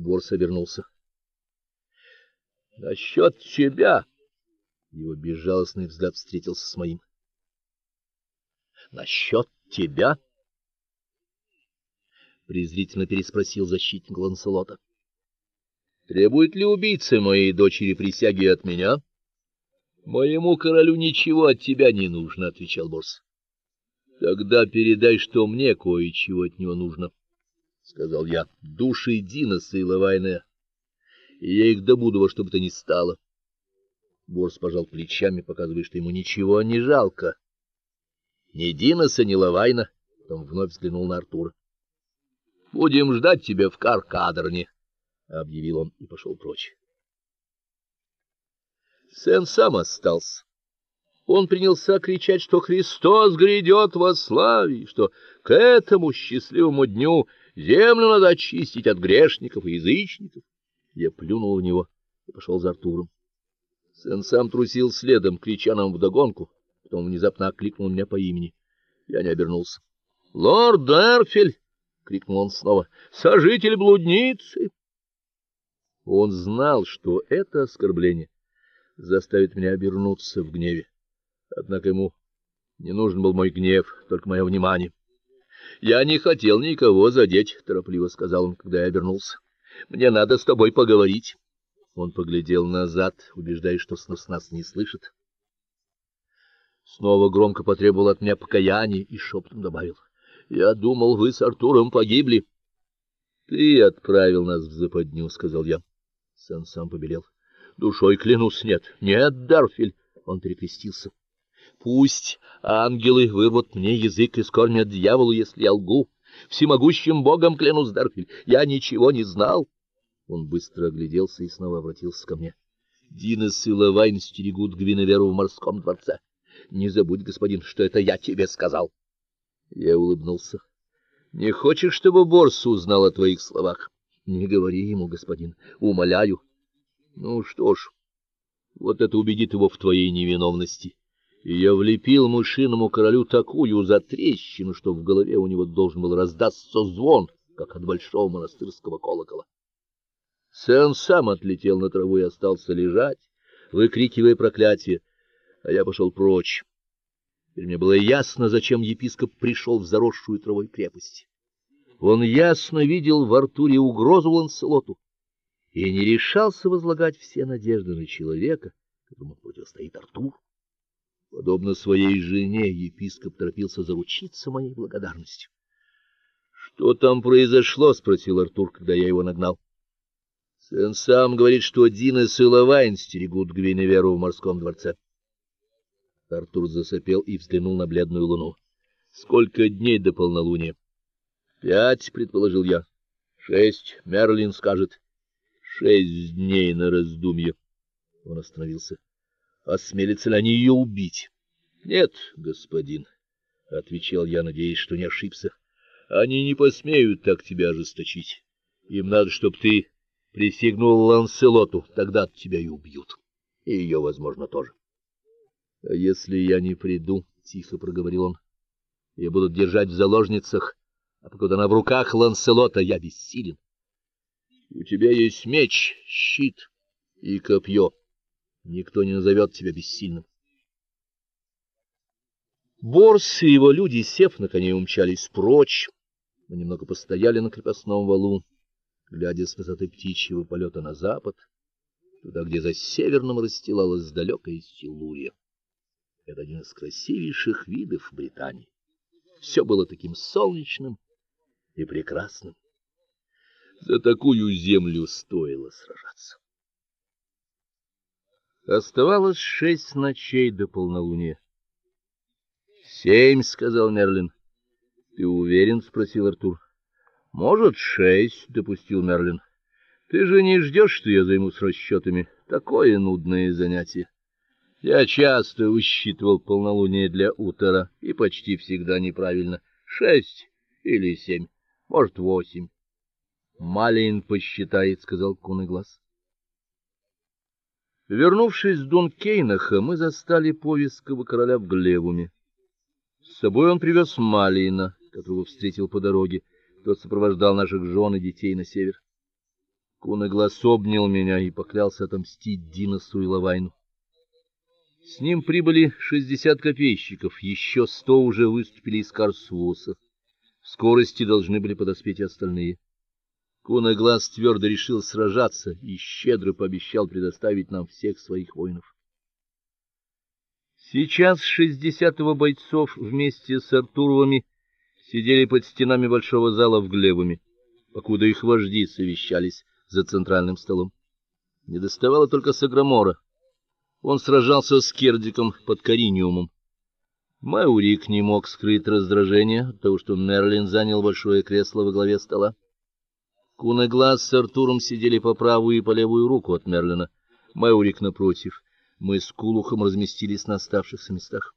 Борс обернулся. Насчет тебя. Его безжалостный взгляд встретился с моим. Насчет тебя? презрительно переспросил защитник Ланселота. Требует ли убийца моей дочери присяги от меня? Моему королю ничего от тебя не нужно, отвечал Борс. Тогда передай, что мне кое-чего от него нужно, сказал я. Души Диноса и Лавайна. Я их добуду во что бы то ни стало. Борс пожал плечами, показывая, что ему ничего не жалко. Ни Диноса, ни Лавайна. Потом вновь взглянул на Артура. Будем ждать тебя в Каркадерне, объявил он и пошел прочь. Сен сам остался. Он принялся кричать, что Христос грядет во славе, что к этому счастливому дню землю надо очистить от грешников и язычников. Я плюнул в него и пошел за Артуром. Сен сам трусил следом, крича нам вдогонку, потом внезапно окликнул меня по имени. Я не обернулся. "Лорд Дерфель!" крикнул он снова. "Сожитель блудницы!" Он знал, что это оскорбление заставит меня обернуться в гневе. Однако ему не нужен был мой гнев, только мое внимание. Я не хотел никого задеть, торопливо сказал он, когда я обернулся. Мне надо с тобой поговорить. Он поглядел назад, убеждаясь, что снос нас не слышит. Снова громко потребовал от меня покаяния и шепотом добавил: "Я думал, вы с Артуром погибли". "Ты отправил нас в западню", сказал я. Сан сам побелел. "Душой клянусь, нет. Нет, Дарфиль". Он перекрестился. "Пусть ангелы вырвут мне язык и скормят дьяволу, если я лгу. Всемогущим Богом клянусь, Дарфиль, я ничего не знал". Он быстро огляделся и снова обратился ко мне. Динес и Лавайн стерегут Гвиневеру в морском дворце. Не забудь, господин, что это я тебе сказал. Я улыбнулся. Не хочешь, чтобы Борс узнал о твоих словах? Не говори ему, господин, умоляю. Ну что ж, вот это убедит его в твоей невиновности. И я влепил мышиному королю такую затрещину, что в голове у него должен был раздаться звон, как от большого монастырского колокола. Сэн сам отлетел на траву и остался лежать, выкрикивая проклятие, а я пошел прочь. Теперь мне было ясно, зачем епископ пришел в заросшую травой крепость. Он ясно видел в Артуре угрозу Ланселоту и не решался возлагать все надежды на человека, которому противостоит Артур. Подобно своей жене, епископ торопился заручиться моей благодарностью. Что там произошло, спросил Артур, когда я его нагнал. Сын сам говорит, что Динес и Лавайн стерегут Гвиневеру в морском дворце. Артур засопел и взглянул на бледную луну. Сколько дней до полнолуния? Пять, предположил я. Шесть, Мерлин скажет. Шесть дней на раздумье. Он остановился. Осмелится ли они ее убить? Нет, господин, отвечал я, надеясь, что не ошибся. Они не посмеют так тебя ожесточить. Им надо, чтобы ты присягнул Ланселоту, тогда тебя и убьют. И ее, возможно, тоже. А если я не приду, тихо проговорил он. Я буду держать в заложницах, а пока она в руках Ланселота, я бессилен. У тебя есть меч, щит и копье. Никто не назовет тебя бессильным. Борс и его люди, сев на коне, умчались прочь. Мы немного постояли на крепостном валу глядя с высоты птичьего полета на запад, туда, где за северным расстилалась далекая Силурия. Это один из красивейших видов Британии. Все было таким солнечным и прекрасным. За такую землю стоило сражаться. Оставалось шесть ночей до полнолуния. «Семь», — сказал Мерлин. Ты уверен, спросил Артур. Может, шесть, допустил Мерлин. Ты же не ждешь, что я займусь расчетами. Такое нудное занятие. Я часто высчитывал полнолуние для утра и почти всегда неправильно. Шесть или семь, может, восемь. Малин посчитает, сказал Куный глаз. Вернувшись с Дункейнаха, мы застали повестского короля в Глевуме. С собой он привез Малина, которого встретил по дороге. Тот сопровождал наших жен и детей на север. Кунаглас обнял меня и поклялся отомстить Диносу и Лавайну. С ним прибыли шестьдесят копейщиков, еще сто уже выступили из Карсвоса. В скорости должны были подоспеть и остальные. Кунаглас твердо решил сражаться и щедро пообещал предоставить нам всех своих воинов. Сейчас шестьдесят его бойцов вместе с Артуровыми сидели под стенами большого зала в Глебуме, покуда их вожди совещались за центральным столом. Не доставало только Саграмора. Он сражался с Кердиком под Кариниумом. Маурик не мог скрыть раздражение от того, что Мерлин занял большое кресло во главе стола. Кунаглаз с Артуром сидели по правую и по левую руку от Мерлина. Маурик напротив. Мы с Кулухом разместились на оставшихся местах.